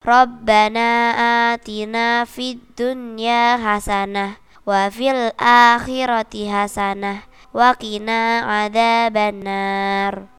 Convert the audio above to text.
Rabbana atina fid dunya hasanah wa fil akhirati hasanah wa qina adzabannar